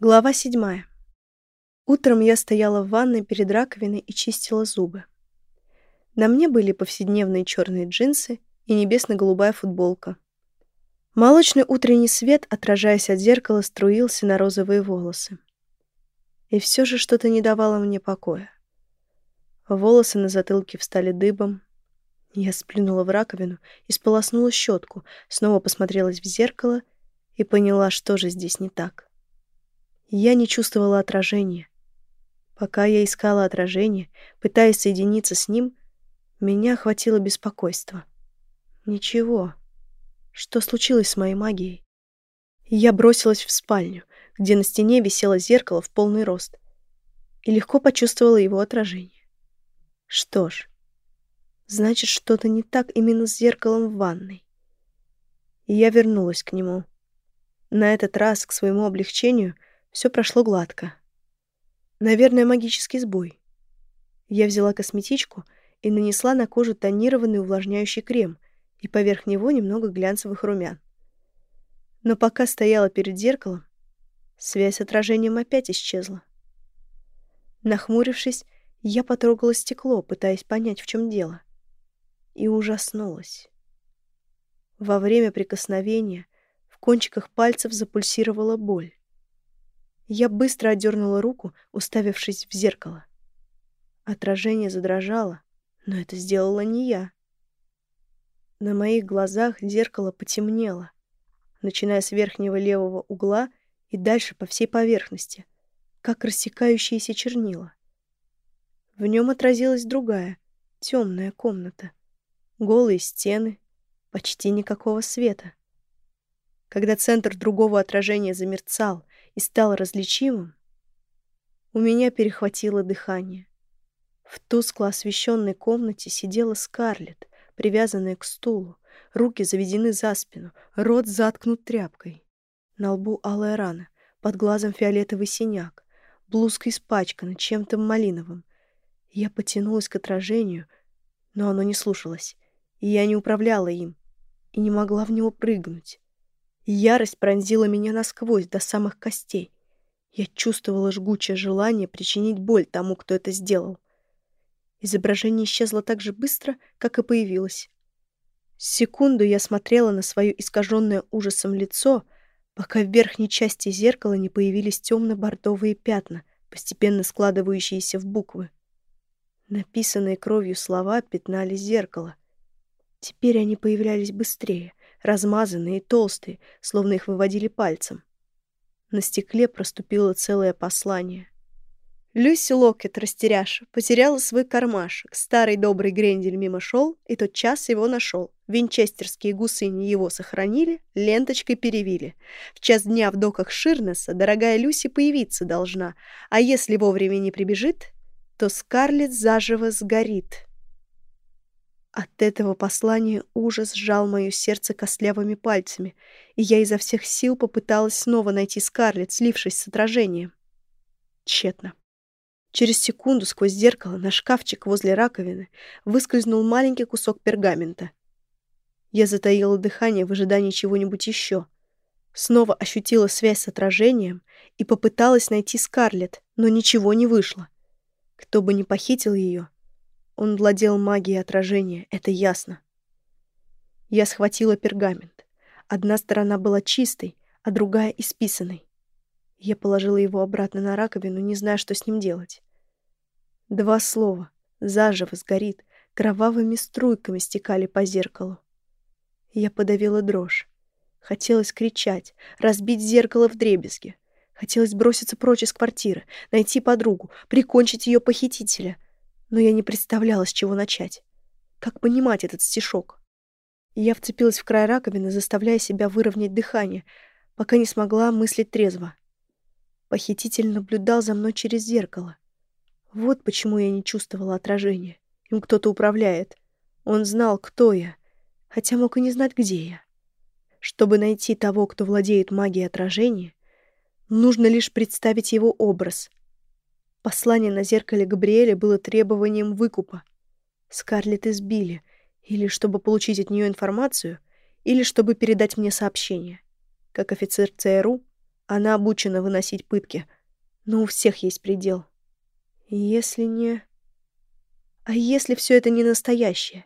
Глава седьмая. Утром я стояла в ванной перед раковиной и чистила зубы. На мне были повседневные черные джинсы и небесно-голубая футболка. Молочный утренний свет, отражаясь от зеркала, струился на розовые волосы. И все же что-то не давало мне покоя. Волосы на затылке встали дыбом. Я сплюнула в раковину и сполоснула щетку, снова посмотрелась в зеркало и поняла, что же здесь не так. Я не чувствовала отражения. Пока я искала отражение, пытаясь соединиться с ним, меня охватило беспокойство. Ничего. Что случилось с моей магией? Я бросилась в спальню, где на стене висело зеркало в полный рост, и легко почувствовала его отражение. Что ж, значит, что-то не так именно с зеркалом в ванной. И я вернулась к нему. На этот раз, к своему облегчению — все прошло гладко. Наверное, магический сбой. Я взяла косметичку и нанесла на кожу тонированный увлажняющий крем и поверх него немного глянцевых румян. Но пока стояла перед зеркалом, связь с отражением опять исчезла. Нахмурившись, я потрогала стекло, пытаясь понять, в чем дело. И ужаснулась. Во время прикосновения в кончиках пальцев запульсировала боль. Я быстро отдернула руку, уставившись в зеркало. Отражение задрожало, но это сделала не я. На моих глазах зеркало потемнело, начиная с верхнего левого угла и дальше по всей поверхности, как рассекающиеся чернила. В нем отразилась другая, темная комната. Голые стены, почти никакого света. Когда центр другого отражения замерцал и стал различимым, у меня перехватило дыхание. В тускло освещенной комнате сидела Скарлетт, привязанная к стулу, руки заведены за спину, рот заткнут тряпкой. На лбу алая рана, под глазом фиолетовый синяк, блузка испачкана чем-то малиновым. Я потянулась к отражению, но оно не слушалось, и я не управляла им, и не могла в него прыгнуть. Ярость пронзила меня насквозь, до самых костей. Я чувствовала жгучее желание причинить боль тому, кто это сделал. Изображение исчезло так же быстро, как и появилось. Секунду я смотрела на свое искаженное ужасом лицо, пока в верхней части зеркала не появились темно-бордовые пятна, постепенно складывающиеся в буквы. Написанные кровью слова пятнали зеркало. Теперь они появлялись быстрее размазанные и толстые, словно их выводили пальцем. На стекле проступило целое послание. Люси Локет, растеряша, потеряла свой кармашек. Старый добрый Грендель мимо шел, и тот час его нашел. Винчестерские гусыни его сохранили, ленточкой перевили. В час дня в доках Ширнеса дорогая Люси появиться должна, а если вовремя не прибежит, то Скарлетт заживо сгорит. От этого послания ужас сжал мое сердце костлявыми пальцами, и я изо всех сил попыталась снова найти Скарлетт, слившись с отражением. Тщетно. Через секунду сквозь зеркало на шкафчик возле раковины выскользнул маленький кусок пергамента. Я затаила дыхание в ожидании чего-нибудь еще. Снова ощутила связь с отражением и попыталась найти Скарлетт, но ничего не вышло. Кто бы ни похитил ее, он владел магией отражения, это ясно. Я схватила пергамент. Одна сторона была чистой, а другая — исписанной. Я положила его обратно на раковину, не зная, что с ним делать. Два слова. Заживо сгорит. Кровавыми струйками стекали по зеркалу. Я подавила дрожь. Хотелось кричать, разбить зеркало в дребезги. Хотелось броситься прочь из квартиры, найти подругу, прикончить ее похитителя — но я не представляла, с чего начать. Как понимать этот стишок? Я вцепилась в край раковины, заставляя себя выровнять дыхание, пока не смогла мыслить трезво. Похититель наблюдал за мной через зеркало. Вот почему я не чувствовала отражения. Им кто-то управляет. Он знал, кто я, хотя мог и не знать, где я. Чтобы найти того, кто владеет магией отражения, нужно лишь представить его образ, Послание на зеркале Габриэля было требованием выкупа. Скарлетт избили, или чтобы получить от нее информацию, или чтобы передать мне сообщение. Как офицер ЦРУ, Она обучена выносить пытки, но у всех есть предел. Если не... А если все это не настоящее?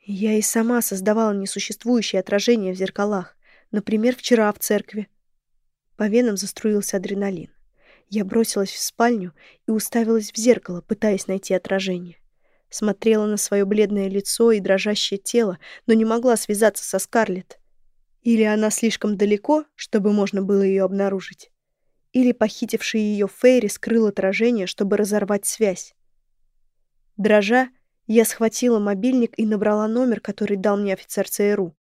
Я и сама создавала несуществующее отражение в зеркалах. Например, вчера в церкви. По венам заструился адреналин. Я бросилась в спальню и уставилась в зеркало, пытаясь найти отражение. Смотрела на свое бледное лицо и дрожащее тело, но не могла связаться со Скарлетт. Или она слишком далеко, чтобы можно было ее обнаружить. Или похитивший ее Фейри скрыл отражение, чтобы разорвать связь. Дрожа, я схватила мобильник и набрала номер, который дал мне офицер ЦРУ.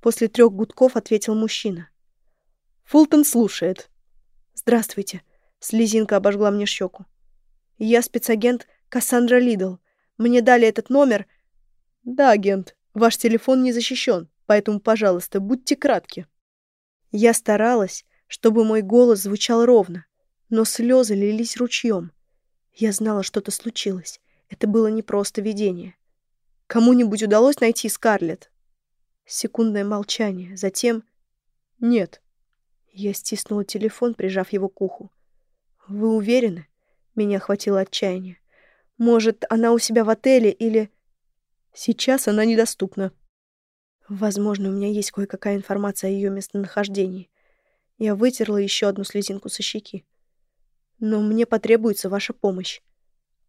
После трех гудков ответил мужчина. «Фултон слушает». «Здравствуйте». Слезинка обожгла мне щеку. «Я спецагент Кассандра Лидл. Мне дали этот номер...» «Да, агент. Ваш телефон не защищен, поэтому, пожалуйста, будьте кратки». Я старалась, чтобы мой голос звучал ровно, но слезы лились ручьем. Я знала, что-то случилось. Это было не просто видение. Кому-нибудь удалось найти Скарлетт? Секундное молчание, затем... Нет. Я стиснула телефон, прижав его к уху. Вы уверены? Меня охватило отчаяние. Может, она у себя в отеле или... Сейчас она недоступна. Возможно, у меня есть кое-какая информация о ее местонахождении. Я вытерла еще одну слезинку со щеки. Но мне потребуется ваша помощь.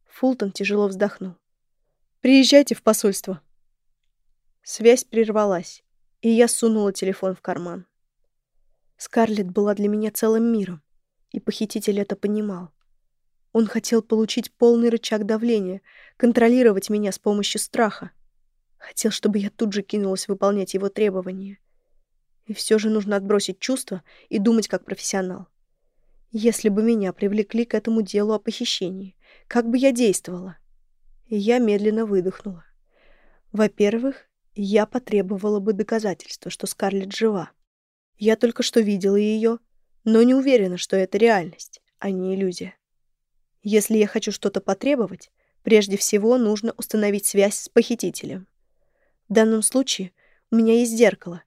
Фултон тяжело вздохнул. «Приезжайте в посольство». Связь прервалась, и я сунула телефон в карман. Скарлетт была для меня целым миром, и похититель это понимал. Он хотел получить полный рычаг давления, контролировать меня с помощью страха. Хотел, чтобы я тут же кинулась выполнять его требования. И все же нужно отбросить чувства и думать как профессионал. Если бы меня привлекли к этому делу о похищении, как бы я действовала? И я медленно выдохнула. Во-первых, я потребовала бы доказательства, что Скарлетт жива. Я только что видела ее, но не уверена, что это реальность, а не иллюзия. Если я хочу что-то потребовать, прежде всего нужно установить связь с похитителем. В данном случае у меня есть зеркало,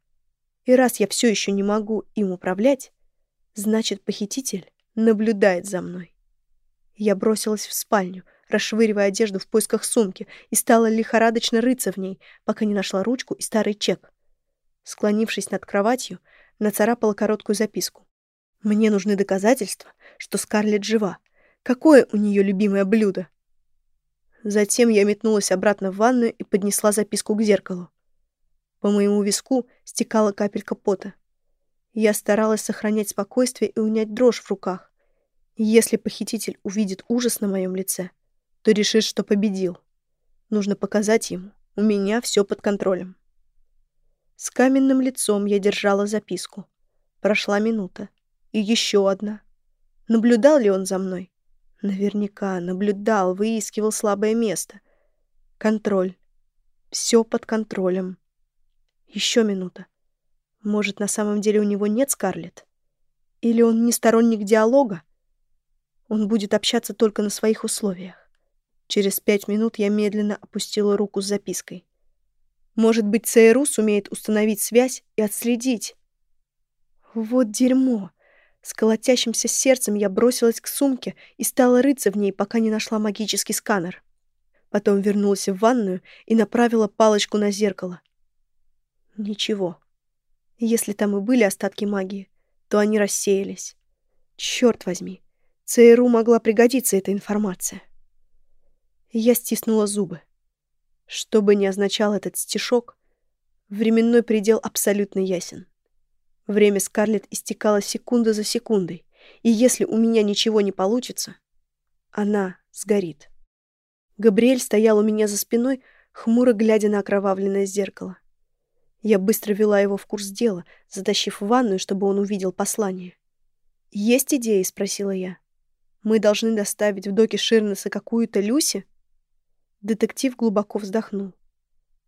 и раз я все еще не могу им управлять, значит, похититель наблюдает за мной. Я бросилась в спальню, расшвыривая одежду в поисках сумки, и стала лихорадочно рыться в ней, пока не нашла ручку и старый чек. Склонившись над кроватью, нацарапала короткую записку. «Мне нужны доказательства, что Скарлетт жива, Какое у нее любимое блюдо? Затем я метнулась обратно в ванную и поднесла записку к зеркалу. По моему виску стекала капелька пота. Я старалась сохранять спокойствие и унять дрожь в руках. Если похититель увидит ужас на моем лице, то решит, что победил. Нужно показать ему, у меня все под контролем. С каменным лицом я держала записку. Прошла минута. И еще одна. Наблюдал ли он за мной? Наверняка наблюдал, выискивал слабое место. Контроль. Все под контролем. Еще минута. Может, на самом деле у него нет Скарлетт? Или он не сторонник диалога? Он будет общаться только на своих условиях. Через пять минут я медленно опустила руку с запиской. Может быть, ЦРУ сумеет установить связь и отследить. Вот дерьмо. С колотящимся сердцем я бросилась к сумке и стала рыться в ней, пока не нашла магический сканер. Потом вернулась в ванную и направила палочку на зеркало. Ничего. Если там и были остатки магии, то они рассеялись. Черт возьми, ЦРУ могла пригодиться эта информация. Я стиснула зубы. Что бы ни означал этот стишок, временной предел абсолютно ясен. Время Скарлетт истекало секунда за секундой, и если у меня ничего не получится, она сгорит. Габриэль стоял у меня за спиной, хмуро глядя на окровавленное зеркало. Я быстро вела его в курс дела, затащив в ванную, чтобы он увидел послание. «Есть идеи?» — спросила я. «Мы должны доставить в доке Ширнеса какую-то Люси?» Детектив глубоко вздохнул.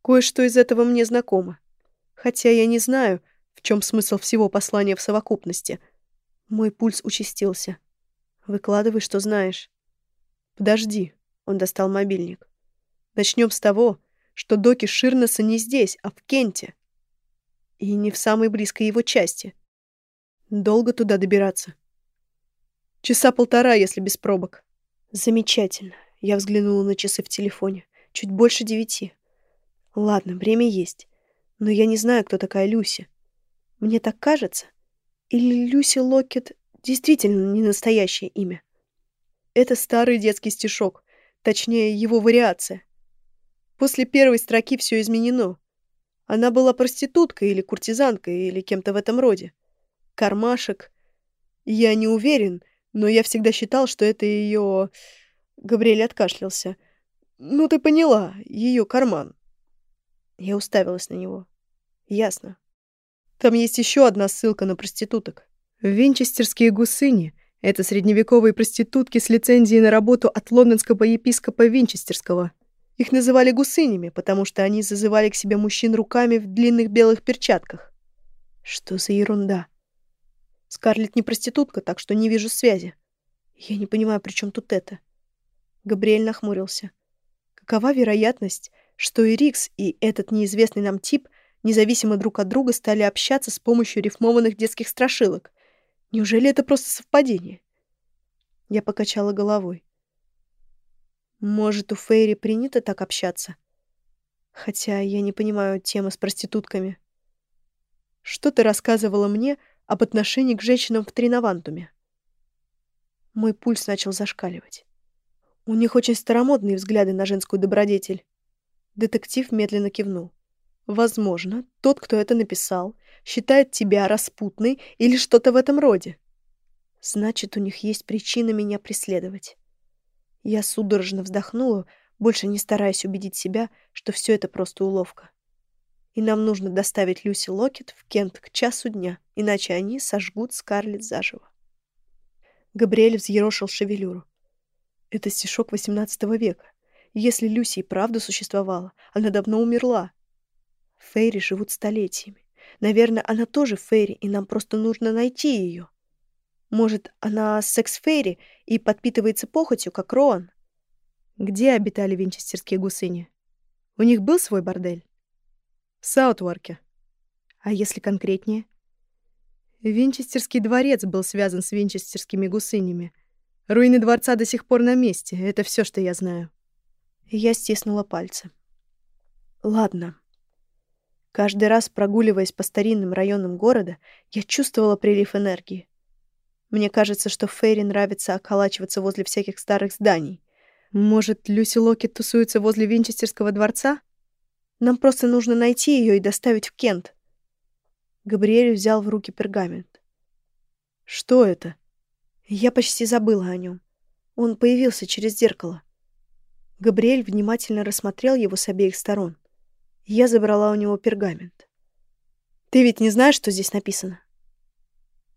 «Кое-что из этого мне знакомо. Хотя я не знаю, в чем смысл всего послания в совокупности? Мой пульс участился. Выкладывай, что знаешь. Подожди. Он достал мобильник. Начнем с того, что доки Ширнеса не здесь, а в Кенте. И не в самой близкой его части. Долго туда добираться? Часа полтора, если без пробок. Замечательно. Я взглянула на часы в телефоне. Чуть больше девяти. Ладно, время есть. Но я не знаю, кто такая Люси. Мне так кажется? Или Люси Локет действительно не настоящее имя? Это старый детский стишок. Точнее, его вариация. После первой строки все изменено. Она была проституткой или куртизанкой, или кем-то в этом роде. Кармашек. Я не уверен, но я всегда считал, что это ее... Габриэль откашлялся. Ну, ты поняла, ее карман. Я уставилась на него. Ясно. Там есть еще одна ссылка на проституток. Винчестерские гусыни — это средневековые проститутки с лицензией на работу от лондонского епископа Винчестерского. Их называли гусынями, потому что они зазывали к себе мужчин руками в длинных белых перчатках. Что за ерунда? Скарлетт не проститутка, так что не вижу связи. Я не понимаю, при чем тут это? Габриэль нахмурился. Какова вероятность, что и Рикс, и этот неизвестный нам тип независимо друг от друга стали общаться с помощью рифмованных детских страшилок? Неужели это просто совпадение? Я покачала головой. Может, у Фейри принято так общаться? Хотя я не понимаю темы с проститутками. Что ты рассказывала мне об отношении к женщинам в Тринавантуме? Мой пульс начал зашкаливать. У них очень старомодные взгляды на женскую добродетель. Детектив медленно кивнул. Возможно, тот, кто это написал, считает тебя распутной или что-то в этом роде. Значит, у них есть причина меня преследовать. Я судорожно вздохнула, больше не стараясь убедить себя, что все это просто уловка. И нам нужно доставить Люси Локет в Кент к часу дня, иначе они сожгут Скарлетт заживо. Габриэль взъерошил шевелюру. Это стишок XVIII века. Если Люси и правда существовала, она давно умерла. Фейри живут столетиями. Наверное, она тоже Фейри, и нам просто нужно найти ее. Может, она секс-фейри и подпитывается похотью, как Роан? Где обитали винчестерские гусыни? У них был свой бордель? В Саутворке. А если конкретнее? Винчестерский дворец был связан с винчестерскими гусынями. Руины дворца до сих пор на месте. Это все, что я знаю. Я стиснула пальцы. Ладно. Каждый раз, прогуливаясь по старинным районам города, я чувствовала прилив энергии. Мне кажется, что Фейри нравится околачиваться возле всяких старых зданий. Может, Люси Локет тусуется возле Винчестерского дворца? Нам просто нужно найти ее и доставить в Кент. Габриэль взял в руки пергамент. Что это? Я почти забыла о нем. Он появился через зеркало. Габриэль внимательно рассмотрел его с обеих сторон. Я забрала у него пергамент. «Ты ведь не знаешь, что здесь написано?»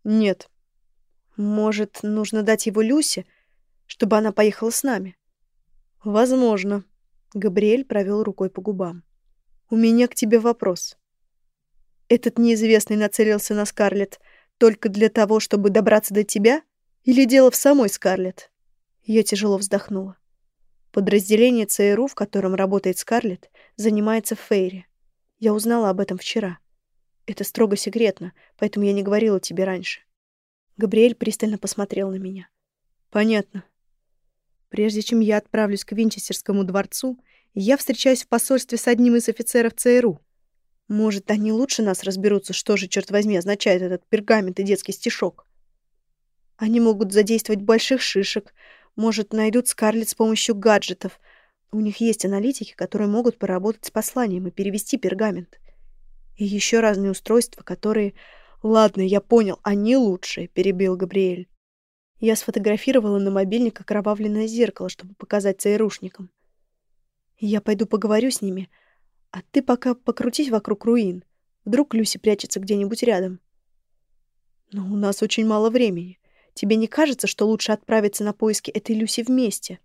«Нет», может, нужно дать его Люсе, чтобы она поехала с нами? Возможно. Габриэль провел рукой по губам. У меня к тебе вопрос. Этот неизвестный нацелился на Скарлетт только для того, чтобы добраться до тебя? Или дело в самой Скарлетт? Я тяжело вздохнула. Подразделение ЦРУ, в котором работает Скарлетт, занимается Фейри. Я узнала об этом вчера. Это строго секретно, поэтому я не говорила тебе раньше. Габриэль пристально посмотрел на меня. «Понятно. Прежде чем я отправлюсь к Винчестерскому дворцу, я встречаюсь в посольстве с одним из офицеров ЦРУ. Может, они лучше нас разберутся, что же, черт возьми, означает этот пергамент и детский стишок. Они могут задействовать больших шишек, может, найдут Скарлетт с помощью гаджетов. У них есть аналитики, которые могут поработать с посланием и перевести пергамент. И еще разные устройства, которые «Ладно, я понял, они лучшие», — перебил Габриэль. Я сфотографировала на мобильник окровавленное зеркало, чтобы показать ЦРУшникам. Я пойду поговорю с ними, а ты пока покрутись вокруг руин. Вдруг Люси прячется где-нибудь рядом. Но у нас очень мало времени. Тебе не кажется, что лучше отправиться на поиски этой Люси вместе?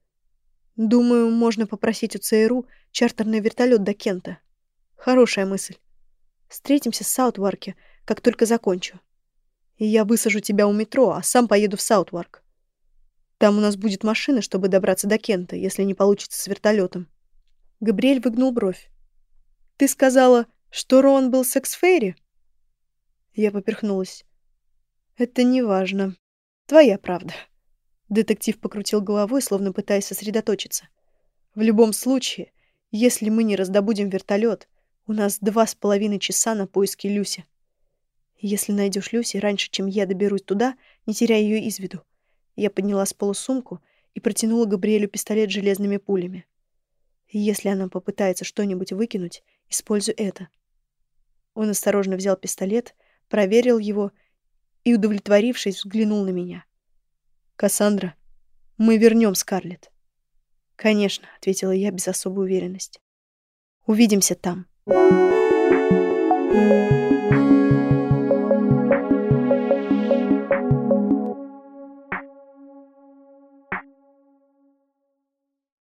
Думаю, можно попросить у ЦРУ чартерный вертолет до Кента. Хорошая мысль. Встретимся в Саутварке — как только закончу. И я высажу тебя у метро, а сам поеду в Саутварк. Там у нас будет машина, чтобы добраться до Кента, если не получится с вертолетом. Габриэль выгнул бровь. «Ты сказала, что Роан был секс-фейри?» Я поперхнулась. Это не важно. Твоя правда. Детектив покрутил головой, словно пытаясь сосредоточиться. В любом случае, если мы не раздобудем вертолет, у нас два с половиной часа на поиски Люси. Если найдешь Люси раньше, чем я доберусь туда, не теряй ее из виду. Я подняла с пола сумку и протянула Габриэлю пистолет с железными пулями. Если она попытается что-нибудь выкинуть, используй это. Он осторожно взял пистолет, проверил его и, удовлетворившись, взглянул на меня. «Кассандра, мы вернем Скарлетт». «Конечно», — ответила я без особой уверенности. «Увидимся там».